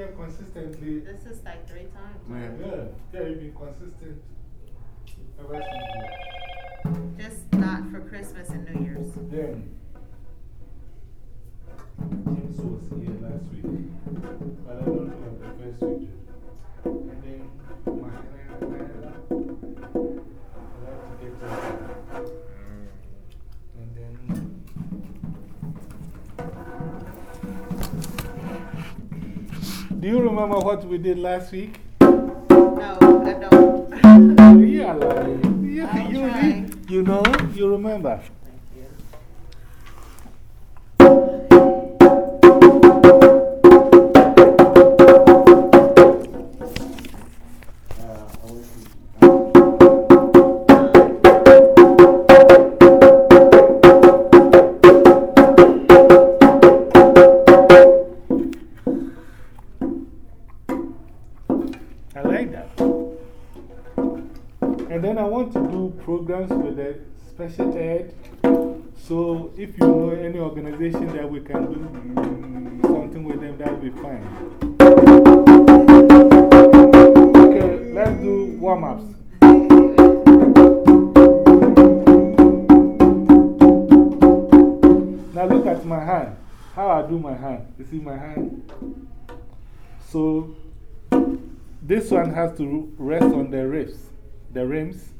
here consistently. This is like three times. Yeah, yeah, you've been consistent ever since. Just not for Christmas and New Year's. Then, James was here last week, but I don't know the first week. Remember what we did last week? No, I don't. Yeah, like, you, I'll you, try. you know, you remember. To rest on the ribs, the rims.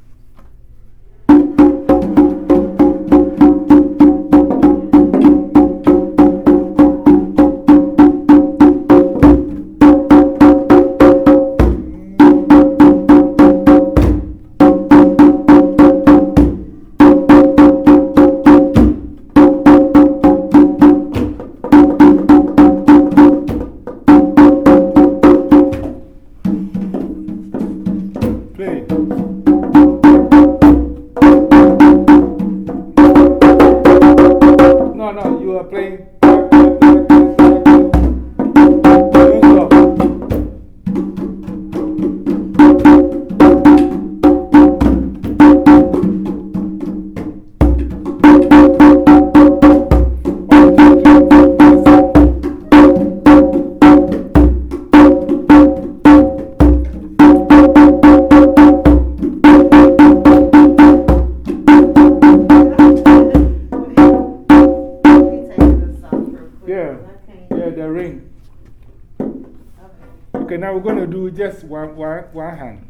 One, one, one hand.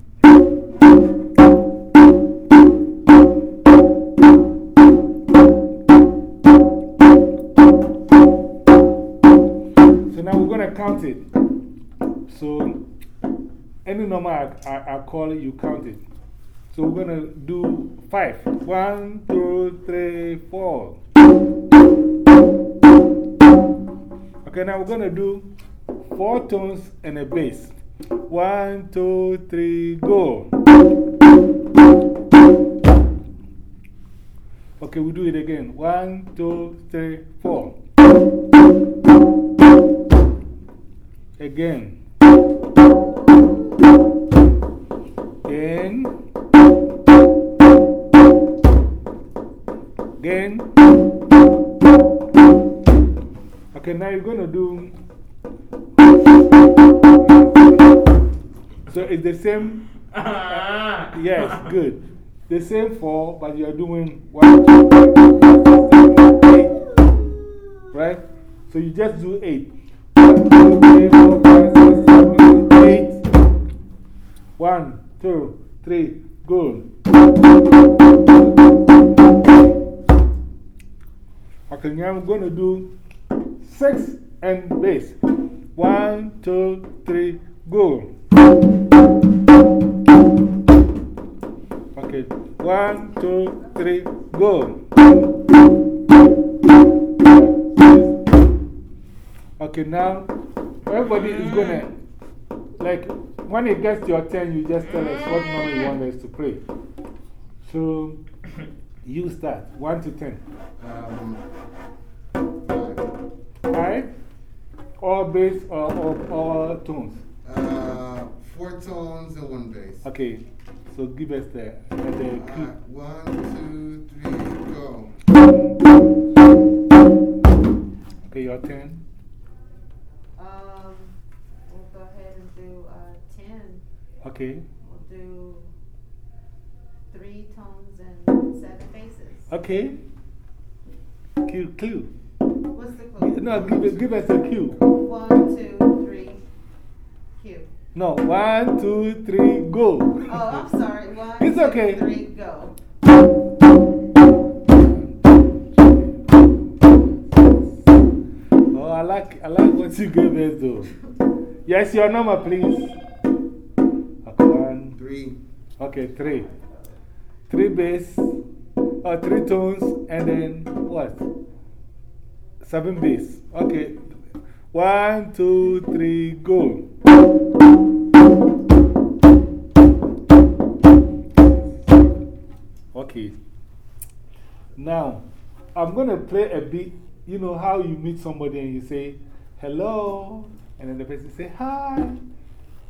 So now we're going to count it. So any number I, I, I call it, you count it. So we're going to do five. One, two, three, four. Okay, now we're going to do four tones and a bass. One, two, three, go. Okay, we do it again. One, two, three, four. Again. Again. Again. Okay, now you're going to do. So it's the same. Ah. yes, good. The same four, but you're doing one, two, three, four, five, eight. Right? So you just do eight. One, two, three, four, five, six, seven, eight. One, two, three, go. Okay, now I'm going to do six and bass. One, two, three, go. Okay, one, two, three, go. Okay, now everybody is gonna, like, when it gets your turn, you just tell us what number you want us to play. So, You start. 1 to 10. Um, Alright? All bass or all, all tones? Four tones and one bass. Okay, so give us the, uh, the key. one, two, three, go. Okay, your turn. Um, we'll go ahead and do uh, 10. Okay. We'll do three tones and seven basses. Okay. Cue, clue. What's the clue? No, give, it- give us a cue. One, two, three, cue. No, one, two, three, go. Oh, I'm sorry. One, It's two, okay. three, go. Oh, I like, I like what you gave us though. Yes, your number, please. Okay, one, Three. okay, three. Three bass, uh, three tones, and then what? Seven bass. Okay. One, two, three, go. Okay. Now, I'm going to play a bit. You know how you meet somebody and you say, hello, and then the person say, hi,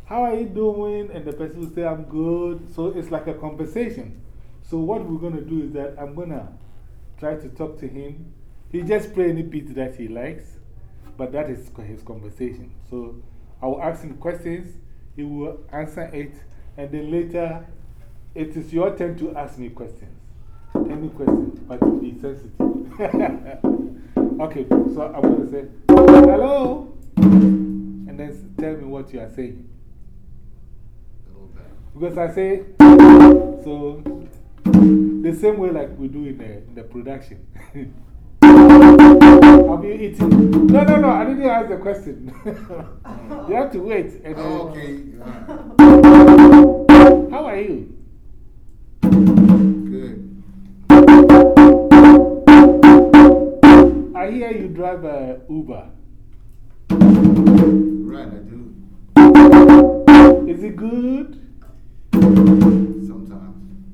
how are you doing? And the person will say, I'm good. So it's like a conversation. So, what we're going to do is that I'm going to try to talk to him. He just play any beat that he likes, but that is his conversation. So, I will ask him questions, he will answer it, and then later it is your turn to ask me questions. Any question, but be sensitive. okay, so I'm going to say, hello, and then tell me what you are saying. A little bit. Because I say, so the same way like we do in the, in the production. Have you eaten? No, no, no, I didn't ask the question. you have to wait. And Oh, okay. How are you? I hear you drive a Uber. Right, I do. Is it good? Sometimes.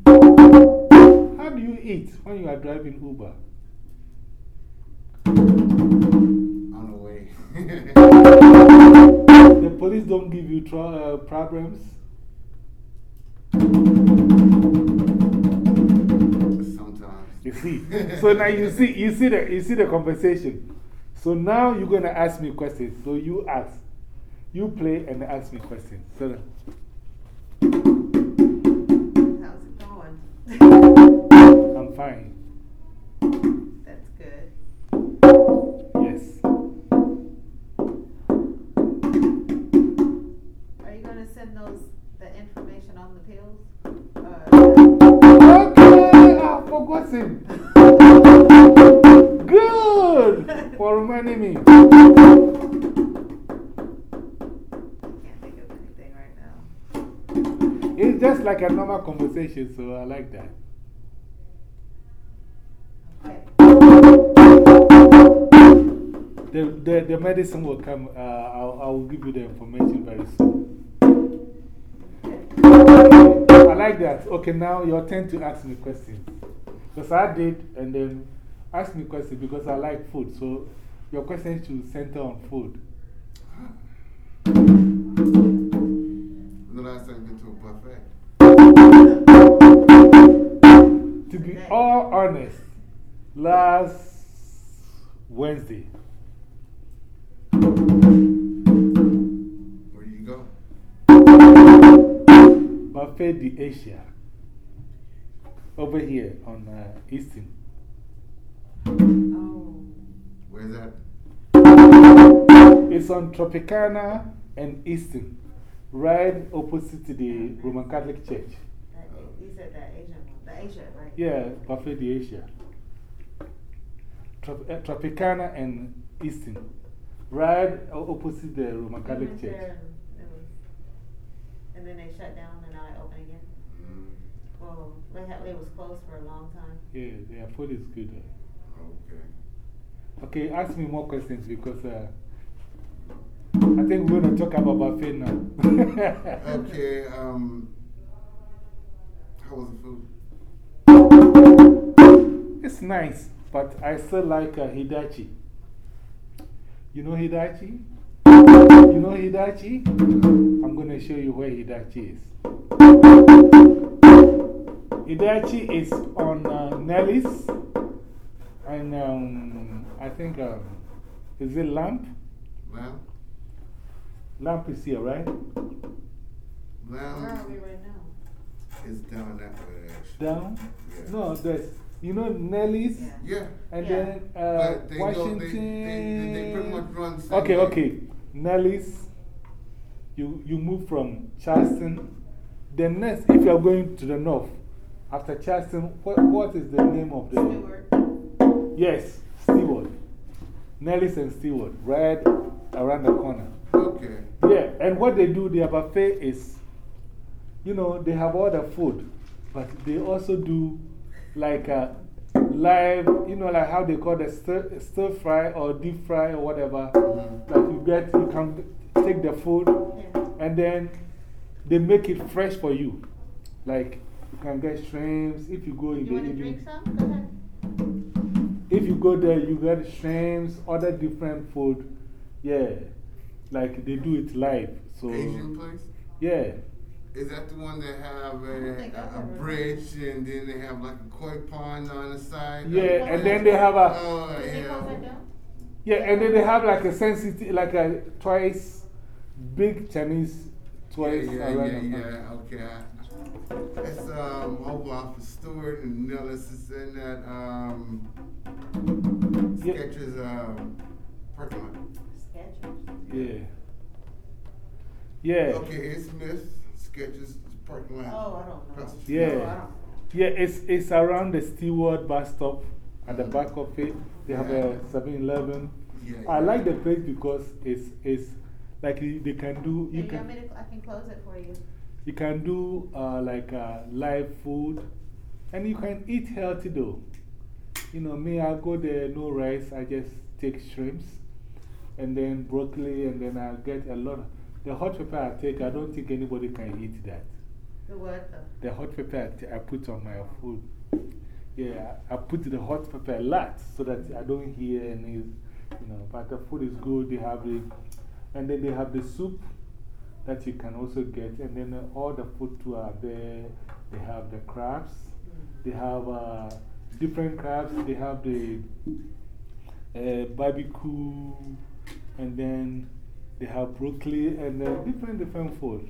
How do you eat when you are driving Uber? On the way. The police don't give you uh, problems? You see? so now you see, you, see the, you see the conversation. So now you're going to ask me questions. So you ask. You play and ask me questions. So that- How's it going? I'm fine. That's good. Yes. Are you going to send those, the information on the pills? Him. Good for reminding me. It's just like a normal conversation, so I like that. Okay. The, the, the medicine will come. Uh, I'll, I will give you the information very soon. I like that. Okay, now your turn to ask me questions. Because I did, and then ask me questions because I like food. So your questions should center on food. The last time you been to a buffet? To be all honest, last Wednesday, Where do you go? Buffet de Asia, over here on uh, Easton. Oh. Where's that? It's on Tropicana and Easton, right opposite to the Roman Catholic Church. That, you said that Asian one. The Asia, right? Yeah, Buffet de Asia. Trop uh, Tropicana and Easton, right o- opposite the Roman Catholic Church. there and, it was, and then they shut down and now they open again. Mm, Well, they had, it was closed for a long time. Yeah, their food is good. uh. okay. Okay, ask me more questions because uh, I think we're going to talk about buffet now. Okay, um, how was the food? it's nice, but I still like uh, Hidachi. You know Hidachi? You know Hidachi? I'm going to show you where Hidachi is. Hidachi is on uh, Nellis, and um, I think, um, is it Lamb? Lamb? Lamb is here, right? Where are Lamb we right now? It's down that way, actually. Down? Yeah. No, there's, you know, Nellis, Yeah. Yeah. and Yeah. then uh, But they go- they- Washington. they- they- they pretty much run same Okay, way. okay. Nellis, you, you move from Charleston. Then next, if you are going to the north, after Charleston, what, what is the name of the. Stewart. Yes, Stewart. Nellis and Stewart, right around the corner. Okay. Yeah, and what they do, their buffet is, you know, they have all the food, but they also do like a live, you know, like how they call the stir, stir fry or deep fry or whatever. Mhm. Like you get, you can take the food Yeah. and then they make it fresh for you. Like you can get shrimps if you go in You the want to evening. drink some? Go ahead. If you go there, you get shrimps, other different food. Yeah. Like they do it live. So, Asian place? yeah. Is that the one that have don't think a, I've a, a bridge and then they have like a koi pond on the side? Yeah, and then they have a, Oh, Does close that yeah. down? yeah, and then they have like a sensitive, like a twice big Chinese twice yeah, yeah, yeah, yeah, okay. I- It's um, over off of Stewart and Nellis is in that um, Yeah. Skechers um, parking lot. Skechers. Yeah. Yeah. Okay, it's Smith, Skechers parking lot. Oh, I don't know. Across the Yeah. street. No, I don't. Yeah, it's, it's around the Stewart bus stop at the back of it. They have a 7 Eleven. Yeah, I like the place because it's, it's like they can do, Hey, you you want me can, to, I can close it for you. You can do uh, like uh, live food and you can eat healthy though. You know, me, I go there, no rice, I just take shrimps and then broccoli and then I get a lot. Of, the hot pepper I take, I don't think anybody can eat that. The what? The hot pepper I put on my food. Yeah, I put the hot pepper a lot so that I don't hear any, you know, but the food is good. They have the, and then they have the soup that you can also get, and then uh, all the food too are there. They have the crabs, they have uh, different crabs, they have the uh, barbecue, and then they have broccoli, and different, different food.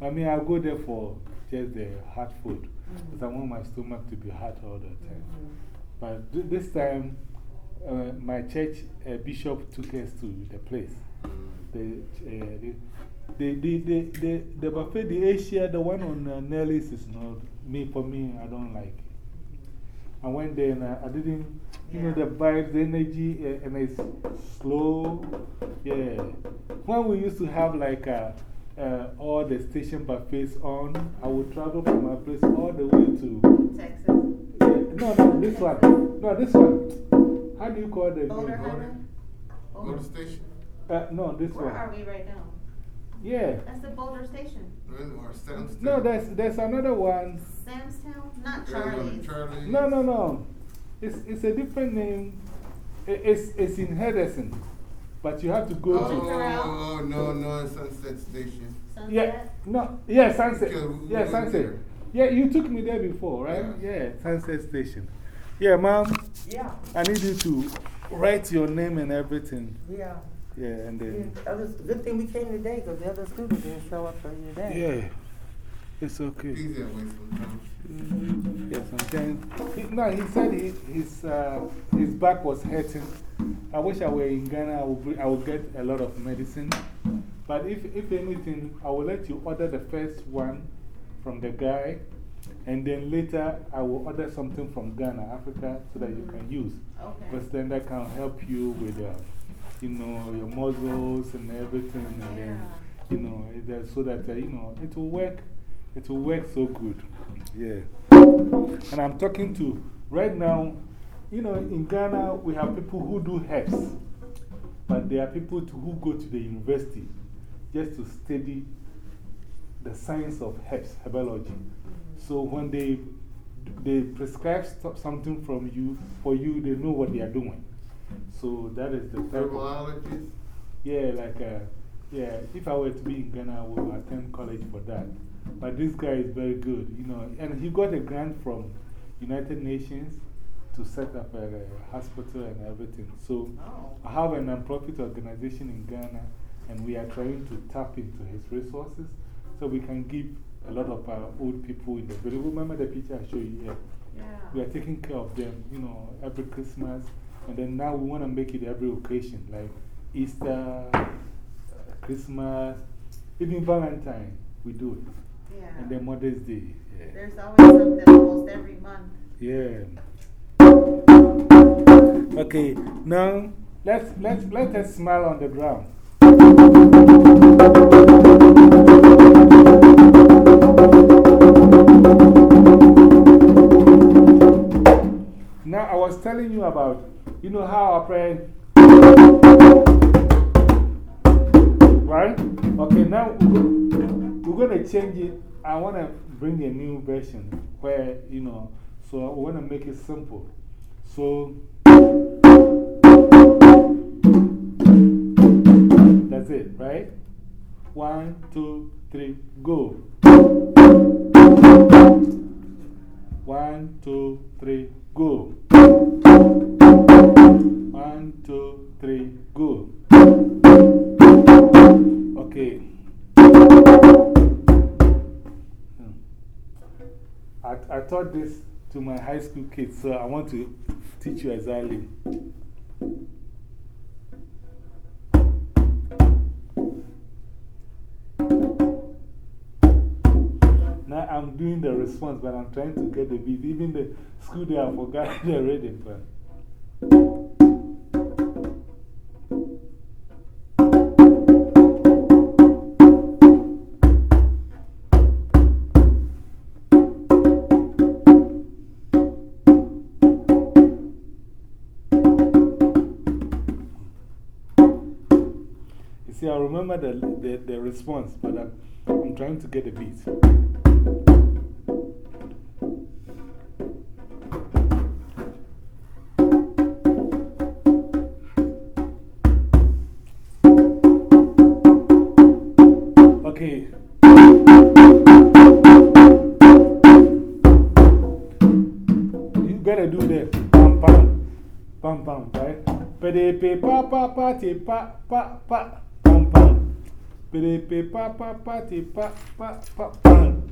I mean, I go there for just the hot food because I want my stomach to be hot all the time. But th this time, uh, my church uh, bishop took us to the place. The, uh, the, the, the, the, the, the buffet, the Asia, the one on uh, Nellis is not me, for me, I don't like it. I went there and I, I didn't, you know, the vibes, the energy, uh, and it's slow. Yeah. When we used to have like uh, uh, all the station buffets on, I would travel from my place all the way to. Texas. No, no, this one. No, this one. How do you call the Boulder name? Highway? Motor station? Uh, no, this Where one. are we right now? Yeah. That's the Boulder Station. Or Sam's No, Town? there's, there's another one. Sam's Town? Not Yeah, Charlie's. Charlie's. No, no, no. It's, it's a different name. I- It's, it's in Henderson. But you have to go Oh, to. oh, oh, no, no, it's Sunset Station. Sunset? Yeah, no, yeah, Sunset. Because Yeah, Sunset. there. Yeah, you took me there before, right? Yeah, Sunset Station. Yeah, mom, Yeah, I need you to write your name and everything. yeah. Yeah, and then. That was a good thing we came today because the other students didn't show up for you today. Yeah, it's okay. He's that way sometimes. Yeah, sometimes. He, no, he said he, his, uh, his back was hurting. I wish I were in Ghana, I would, I would get a lot of medicine. But if, if anything, I will let you order the first one from the guy. And then later, I will order something from Ghana, Africa, so that you can use. Okay. Because then that can help you with, uh, you know, your muscles and everything. And then, you know, it- uh, so that, uh, you know, it will work. It will work so good. Yeah. And I'm talking to, right now, you know, in Ghana, we have people who do herbs. But there are people to, who go to the university just to study the science of herbs, herbology. So when they they prescribe something from you, for you, they know what they are doing. So that is the allergies? Yeah, like, uh, yeah, if I were to be in Ghana, I would attend college for that. But this guy is very good, you know, and he got a grant from United Nations to set up a, a hospital and everything. So Oh. I have a nonprofit organization in Ghana, and we are trying to tap into his resources so we can give a lot of our old people in the village. Remember the picture I showed you here? Yeah. We are taking care of them, you know, every Christmas. And then now we want to make it every occasion, like Easter, uh, Christmas, even Valentine, we do it. Yeah. And then Mother's Day. Yeah. There's always something almost every month. Yeah. Okay, now let's, let's, let us smile on the ground. Was telling you about, you know how our prayer. Right? Okay, now we're going to change it. I want to bring a new version where, you know, so I want to make it simple. So, that's it, right? One, two, three, go. One, two, three, go. One, two, three, go. Okay. I, I taught this to my high school kids, so I want to teach you exactly. I'm doing the response, but I'm trying to get the beat. Even the school day, I forgot the rhythm. But. You see, I remember the, the, the response, but I'm, I'm trying to get the beat. Pa te pa pa pa, pam pam. Pede pe pa pa pa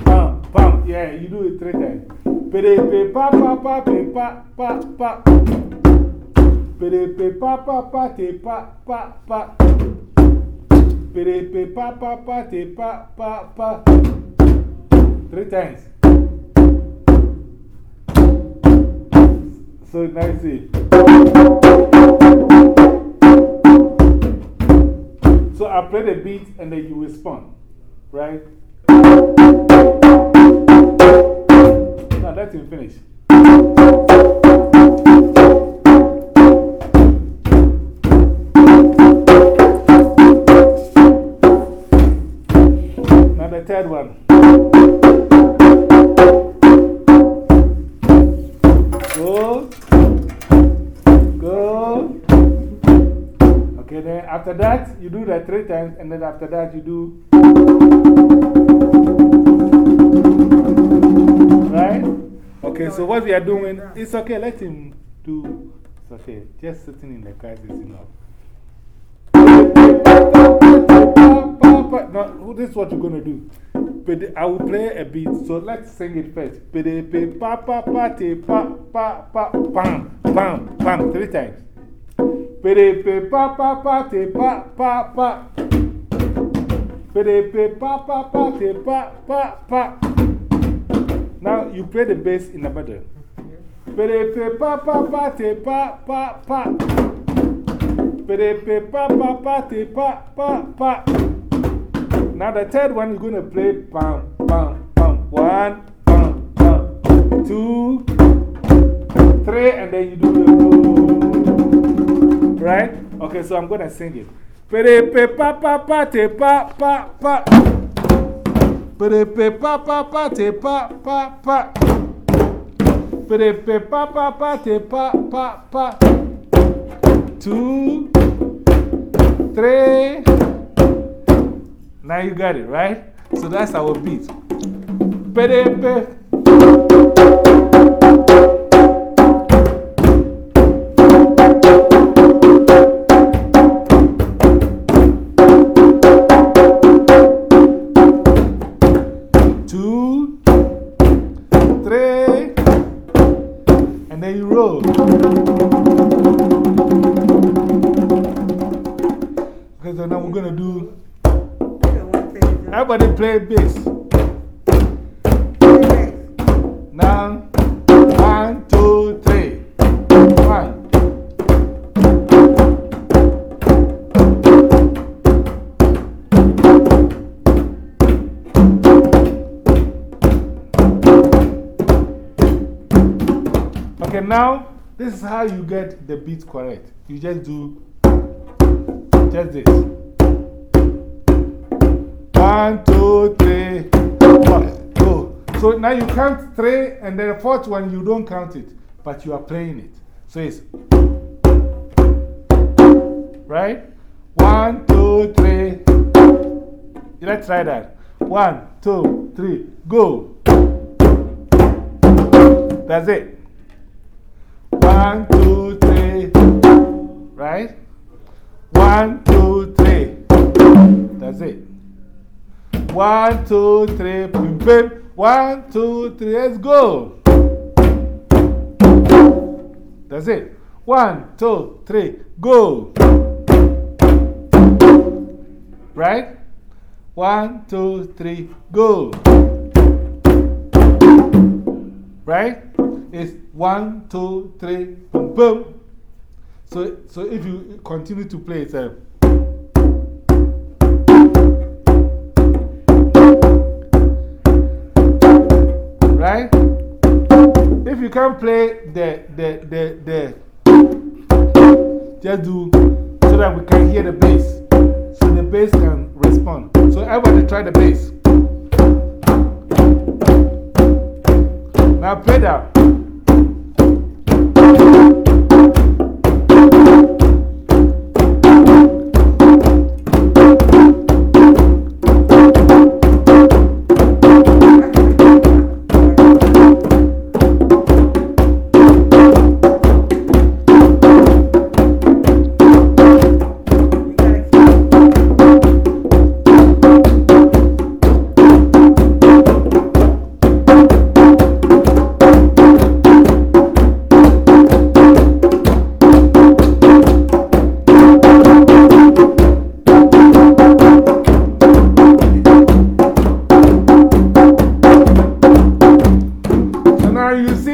pam pam. Yeah, you do it three times. Pede pe pa pa pa pe pa pa pa. Pede pe pa pa pa pa pa pa. Pede pe pa pa pa pa pa pa. Three times. So nice. So I play the beat and then you respond, right? Now let him finish. That, three times, and then after that, you do. Right? Okay, so what we are doing, it's okay, let him do. It's okay, just sitting in the car is enough. No, this is what you're going to do. I will play a beat, so let's sing it first. Three times. Pede pe pa pa pa te pa pa pa. Pedepe pa pa pa te pa pa pa. Now you play the bass in the middle. Pedepe pa pa pa te pa pa pa. Pedepe pa pa pa te pa pa pa. Now the third one is going to play pam, pam, pam. One, pam, pam. Two, three, and then you do the. Right? Okay, so I'm going to sing it. Pere pe pa pa pa te pa pa pa. Pere pe pa pa pa te pa pa pa. Pere pe pa pa pa te pa pa pa. Two, three. Now you got it, right? So that's our beat. Pere how you get the beat correct. You just do just this. One, two, three, four, go. So now you count three, and then the fourth one you don't count it, but you are playing it. So it's right? One, two, three. Let's try that. One, two, three, go. That's it. One, two, three. Right? One, two, three. That's it. One, two, three. Pim, pim. One, two, three. Let's go. That's it. One, two, three. Go. Right? One, two, three. Go. Right? It's one, two, three, boom, boom. So, so if you continue to play, it's a. Right? If you can't play the, the, the, the, just do so that we can hear the bass. So the bass can respond. So everybody try the bass. Now play that. Now you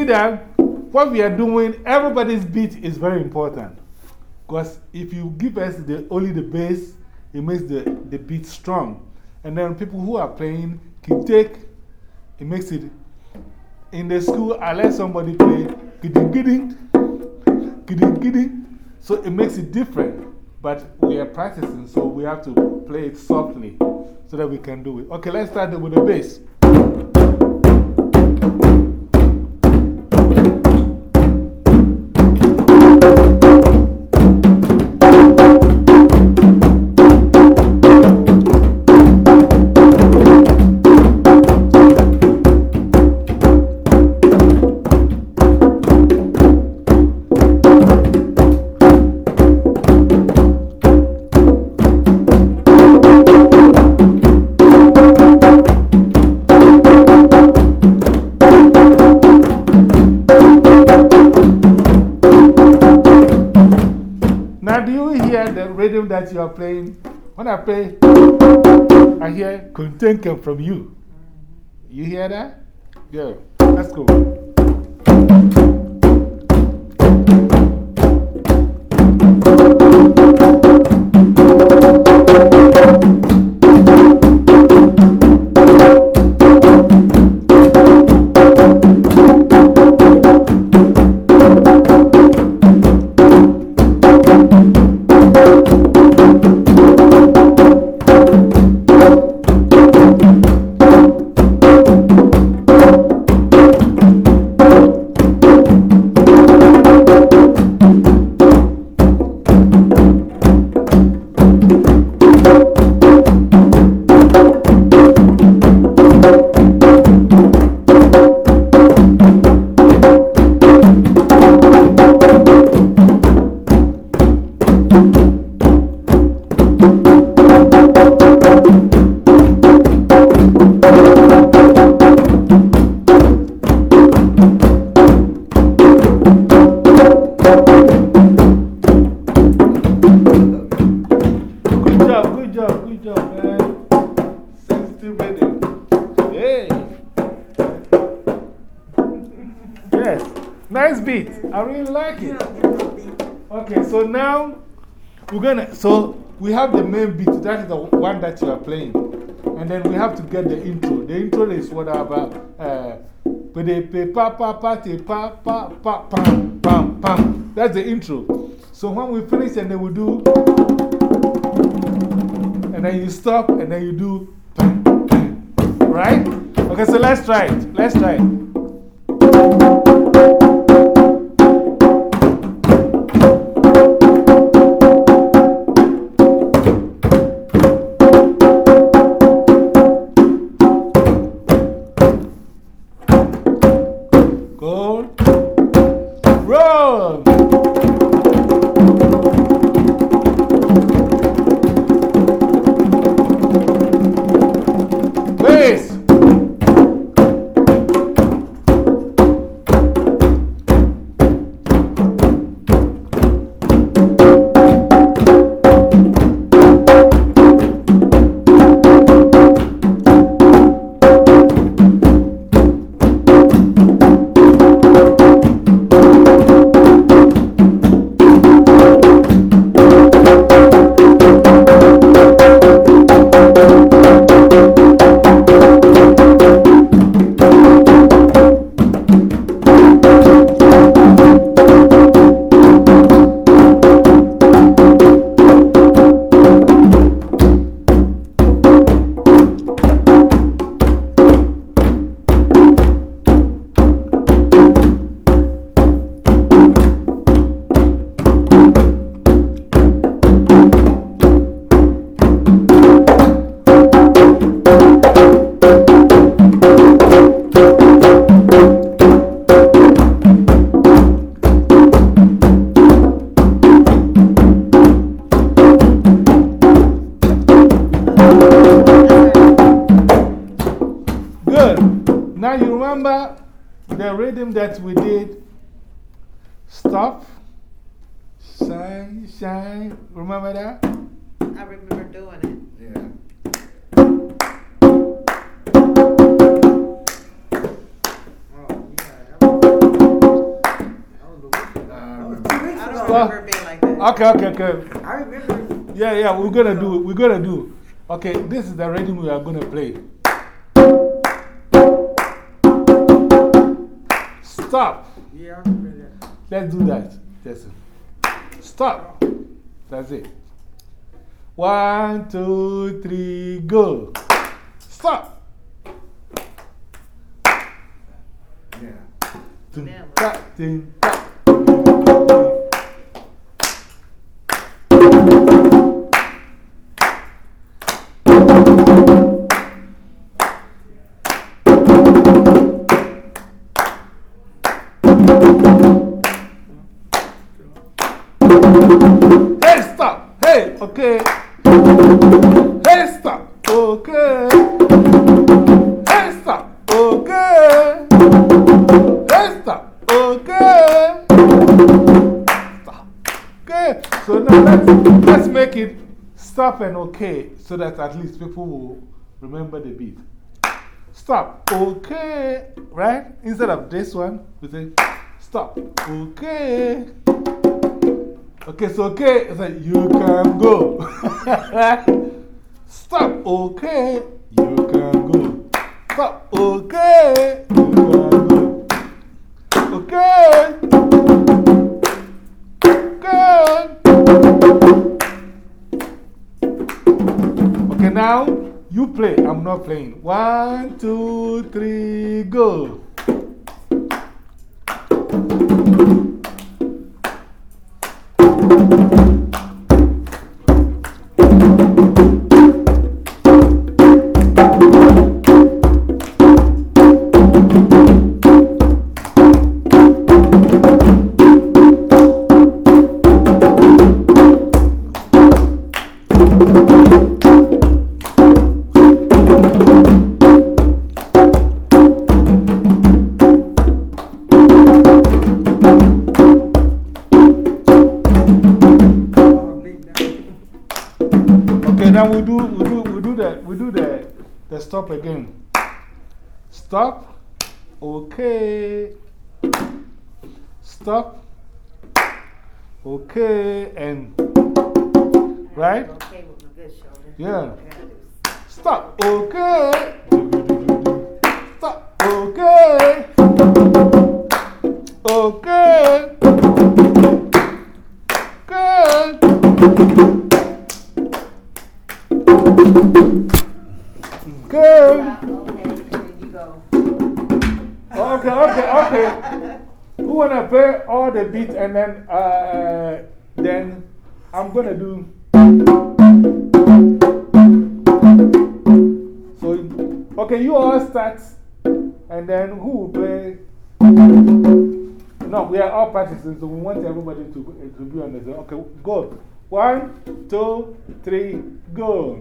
that what we are doing, everybody's beat is very important. Because if you give us the, only the bass, it makes the, the beat strong. And then people who are playing can take, it makes it. In the school, I let somebody play. So it makes it different. But we are practicing, so we have to play it softly so that we can do it. Okay, let's start with the bass. You are playing? When I play, I hear Kuntenka from you. You hear that? Yeah, let's go. That is the one that you are playing. And then we have to get the intro. The intro is whatever. Uh, pa pa pa te pa pa pa pam pam pam. That's the intro. So when we finish, and then we do. And then you stop, and then you do. Right? Okay, so let's try it. Let's try it. That we did stop, shine, shine. Remember that? I remember doing it. Yeah. Oh, okay, okay, okay. I remember. Yeah, yeah, we're gonna do, it. we're gonna do. Okay, this is the rhythm we are gonna play. Stop. Yeah, Let's do that. Just stop. That's it. One, two, three, go. Stop. Yeah. Okay. Hey, stop, okay. Hey, stop, okay. Hey, stop, okay. Stop. Okay, so now let's, let's make it stop and okay so that at least people will remember the beat. Stop, okay, right? Instead of this one, we say stop, okay. Okay, so okay, it's like you can go. Stop, okay, you can go. Stop, okay, you can go. Okay. Okay. Okay, now you play. I'm not playing. One, two, three, go. Stop Stop. Okay. Stop. Okay, and right? Good. Yeah. Stop. Okay. Stop. Okay. Okay. Good. Good. Okay, there you go. Okay, okay, okay. Who wanna play all the beats and then, uh, then I'm gonna do. So, okay, you all start and then who will play? No, we are all practicing, so we want everybody to, to be on the. Okay, go. One, two, three, go.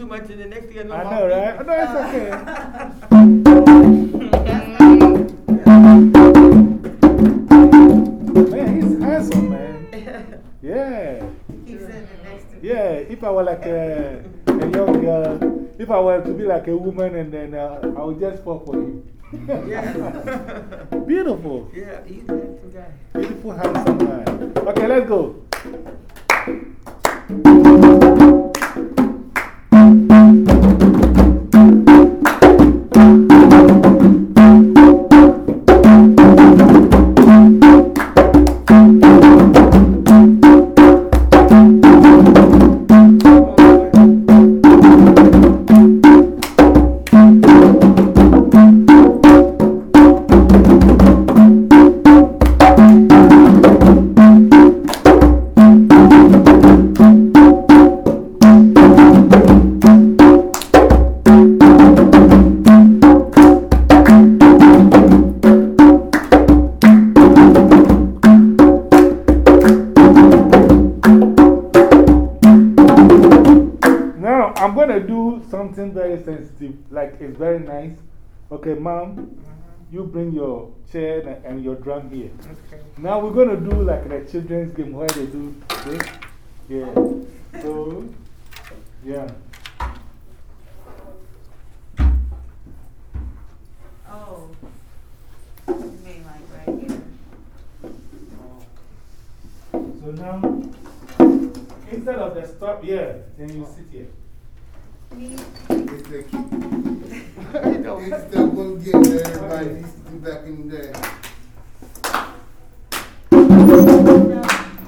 Too much, and the next thing I know, I know, feet- right? No, it's okay. Man, he's handsome, man. Yeah. He's sitting next to. Yeah, if I were like a, a young girl, if I were to be like a woman, and then uh, I would just fall for him. Yeah. Beautiful. yeah, he's a handsome guy. Beautiful, handsome man. Okay, let's go. Very nice. Okay, mom, mm-hmm. you bring your chair and, and your drum here. Okay. Now we're going to do like the children's game where they do this. Yeah. So, yeah. Oh. You mean like right here? So now, instead of the stop here, then you sit here. It's the key. It's the one game that everybody used to do back in the day. No,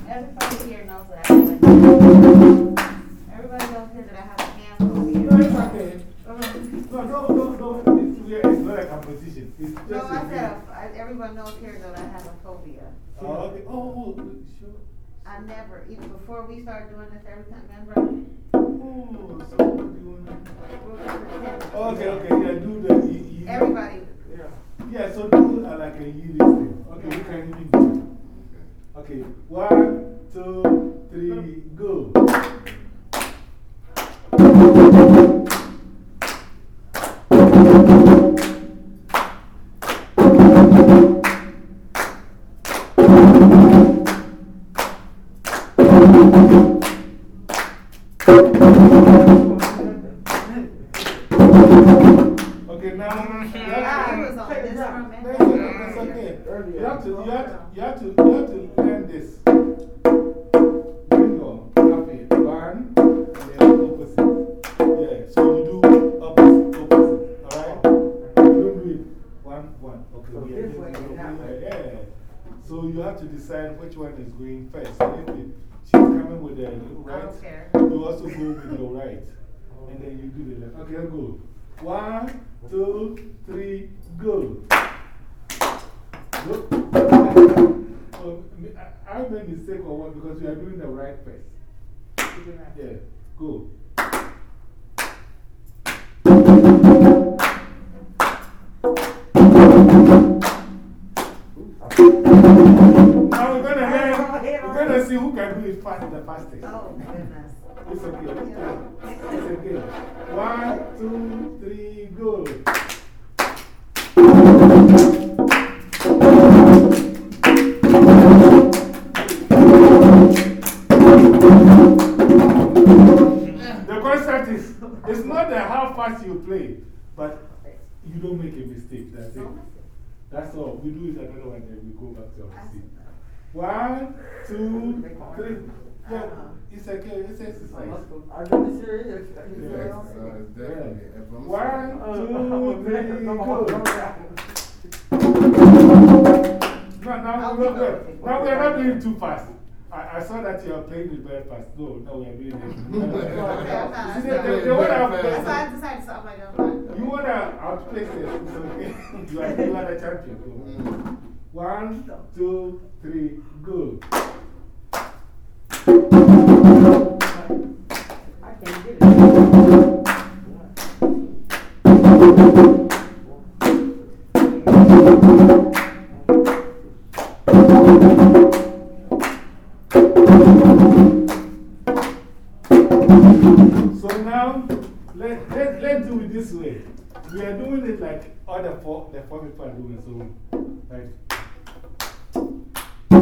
everybody here knows that I have a Everybody knows here that I have a No, it's okay. No, no, no, no, no. It's, not a competition. It's just No, I said, I- everyone knows here that I have a phobia. Oh, okay. Oh, oh, sure. I never, even before we started doing this, every time, remember? So what do you want to we'll pretend- Okay, okay, yeah, do the. You, you, Everybody, Yeah. Yeah, so do uh, like a you thing. Okay, we can even do it. Okay, one, two, three, go. First. She's coming with the right, you also go with your right. And then you do the left. Okay, go. One, two, three, go. Go. Oh, I, I made mistake or what because we are doing the right first. Yeah, go. See who can do it fast, the fastest. Oh, goodness. It's okay. It's okay. One, two, three, go. The concept is, it's not the how fast you play, but you don't make a mistake. That's it. That's all. We do it another one, then we go back to our seat. One, two, three. Yeah, it's okay. It's exercise. I really serious. Yeah. Uh, definitely. If I'm One, Oh, two, three, go. No, now, I'll we're keep not, going. now we're not doing too fast. I, I saw that you are playing it very fast. No, no, we are doing it. Okay, I'm fine. You see, they, they want to That's why I decided to, I'm like, I'm fine. You want to outplace it. It's okay. you, are, you are the champion. Mm. One, two, three, go. I can't get it. So now, let, let, let's do it this way. We are doing it like other four, the four people are doing. So, like, so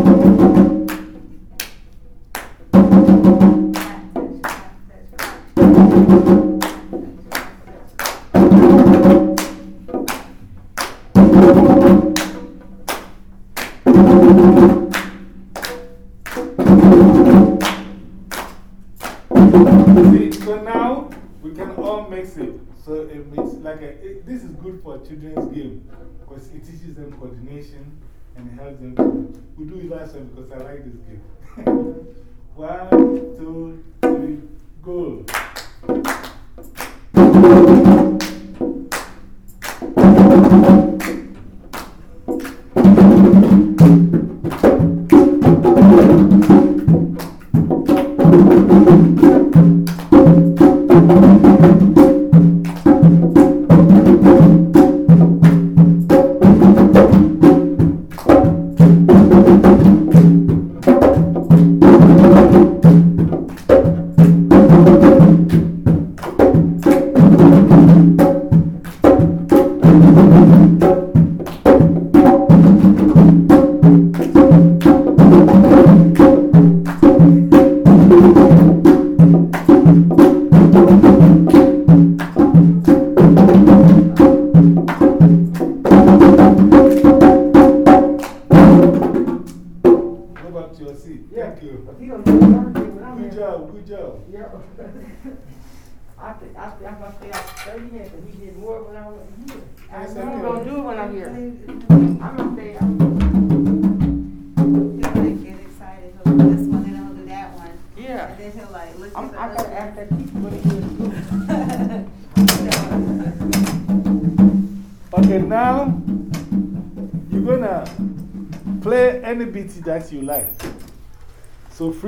now we can all mix it. So it makes like a, it, this is good for children's game because it teaches them coordination and it helps them. We do it last one because I like this game. one, two, three. Go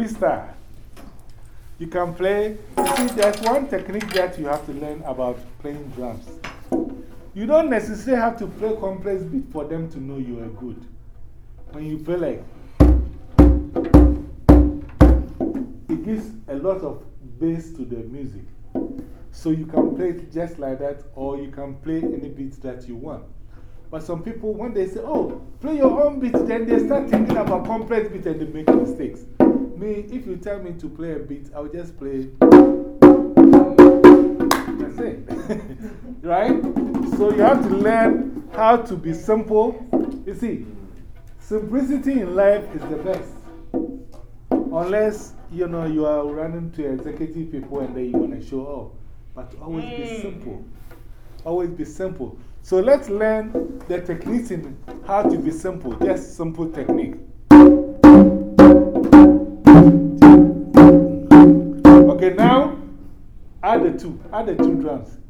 freestyle. You can play. You see, there's one technique that you have to learn about playing drums. You don't necessarily have to play complex beat for them to know you are good. When you play like, it gives a lot of bass to the music. So you can play it just like that, or you can play any beat that you want. But some people, when they say, oh, play your own beat, then they start thinking about complex beat and they make mistakes. Me, if you tell me to play a beat, I'll just play. That's it. right? So you have to learn how to be simple. You see, simplicity in life is the best. Unless, you know, you are running to executive people and then you want to show off. But always be mm. simple. Always be simple. So let's learn the techniques in how to be simple, just simple technique. Add the two, add the two drums.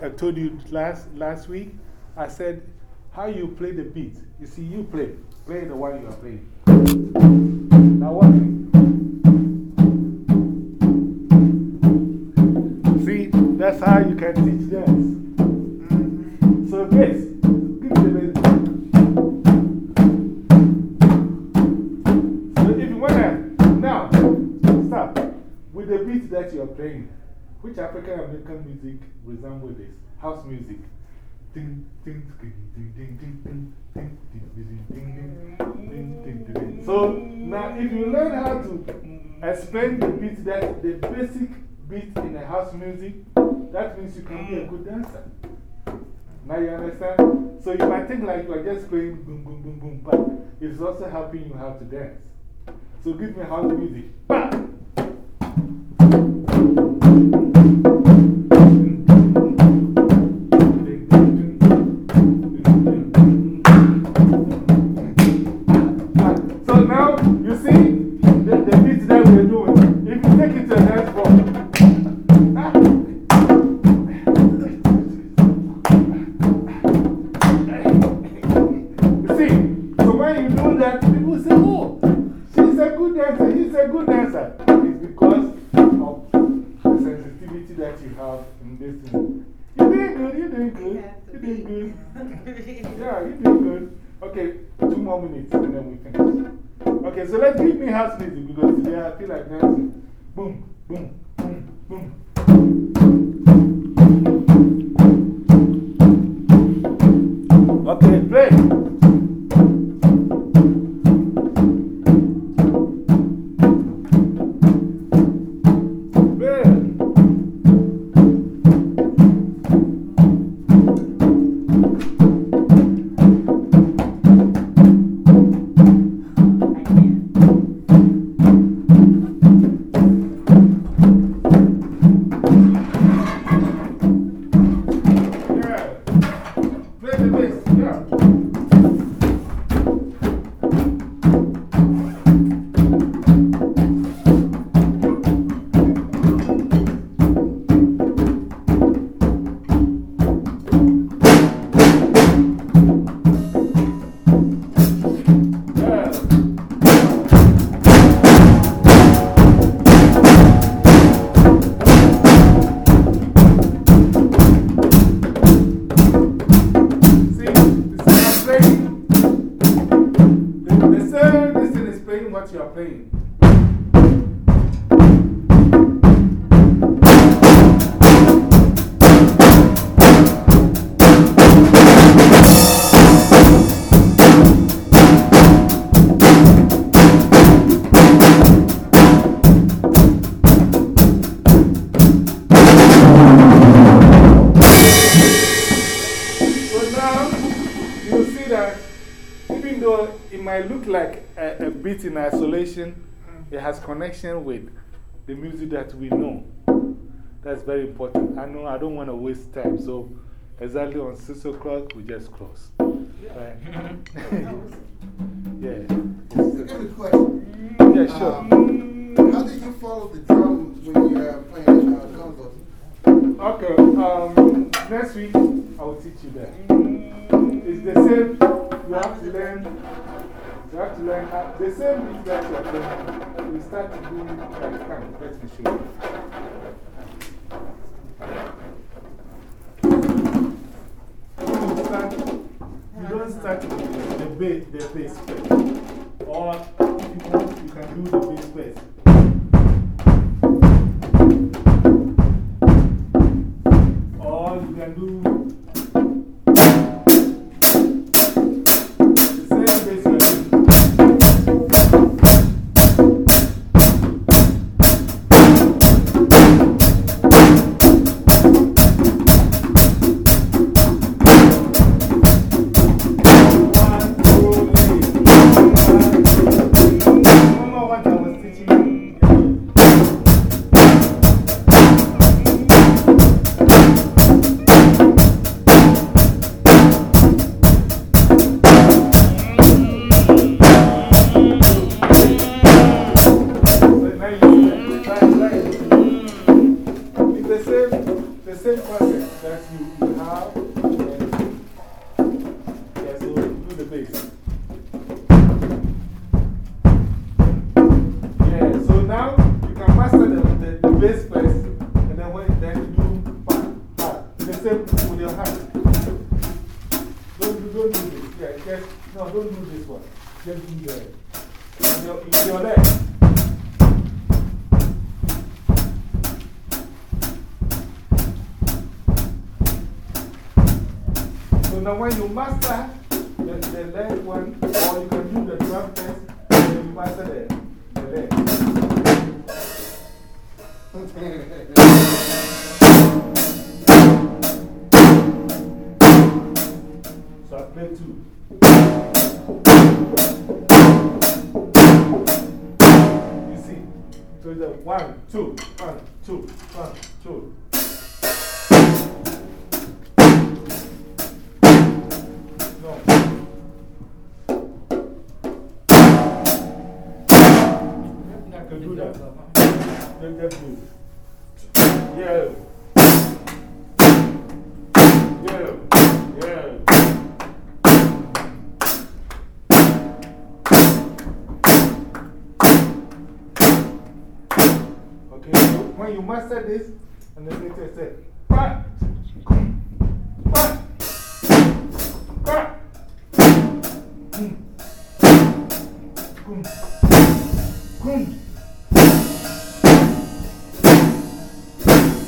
I, I told you last, last week, I said, how you play the beat. You see, you play. Play the one you are playing. Now, watch ding, ding, ding, ding. So now, if you learn how to explain the beat, that the basic beat in a house music, that means you can be a good dancer. Now you understand? So you might think like you are just playing boom, boom, boom, boom, but it's also helping you how to dance. So give me house music. Bah! That even though it might look like a, a beat in isolation, it has connection with the music that we know. That's very important. I know I don't want to waste time, so exactly on 6 o'clock we just close. Right? yeah. I got a question. Yeah, sure. Um, how did you follow the drums when you're playing uh, congas? Okay, um, next week I will teach you that. It's the same, you have to learn, you have to learn how, the same beat that you are playing, we start to do like, come, let me show you. You start, you don't start the base, the bass first. Or you you can do the base first. Can do now when you master this, and then later say.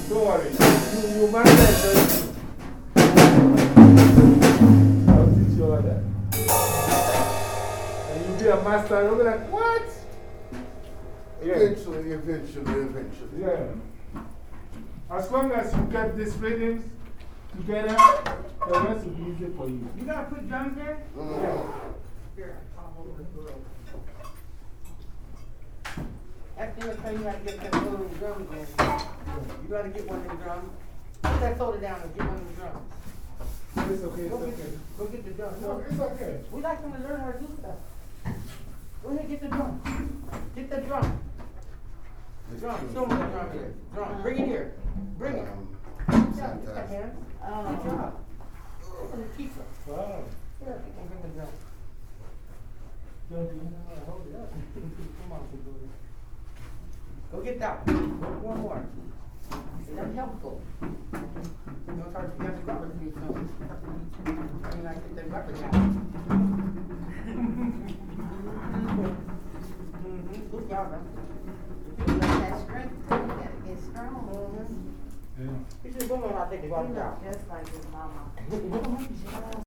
Don't worry, you, you master it. I'll teach you all that. And you'll be a master, you'll be like? Yeah. Eventually, eventually, eventually. Yeah. As long as you get these rhythms together, the rest will be easy for you. You gotta put drums there? Mm. Here, I'll hold it below. That's gonna tell you how to get that little drum going. You gotta get one of them drums. Put that soda down and get one of them drums. It's okay, it's Go get, okay. the- go get the drum. No, it's okay. We like them to learn how to do stuff. Go ahead, get the drum. Get the drum. Drum, show me the drum here. Drum, bring it here. Bring it. Um, Yeah, get that fantastic. hand. Oh. Good job. For the teacher. Wow. Here, you can bring the drum. Don't you? Hold it up. Come on, big boy. Go get that one. One more. See, That's helpful. You know, start to get the rubber to me soon. I mean, I get the rubber down. Mhm, Good job, man. You got that strength, you gotta get strong. Yeah. You should go on, I'll take the You rubber just like his mama.